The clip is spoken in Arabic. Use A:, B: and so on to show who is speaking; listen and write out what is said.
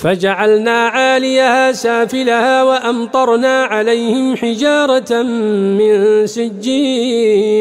A: فجعلنا عاليها سافلها وأمطرنا عليهم حجارة من سجيل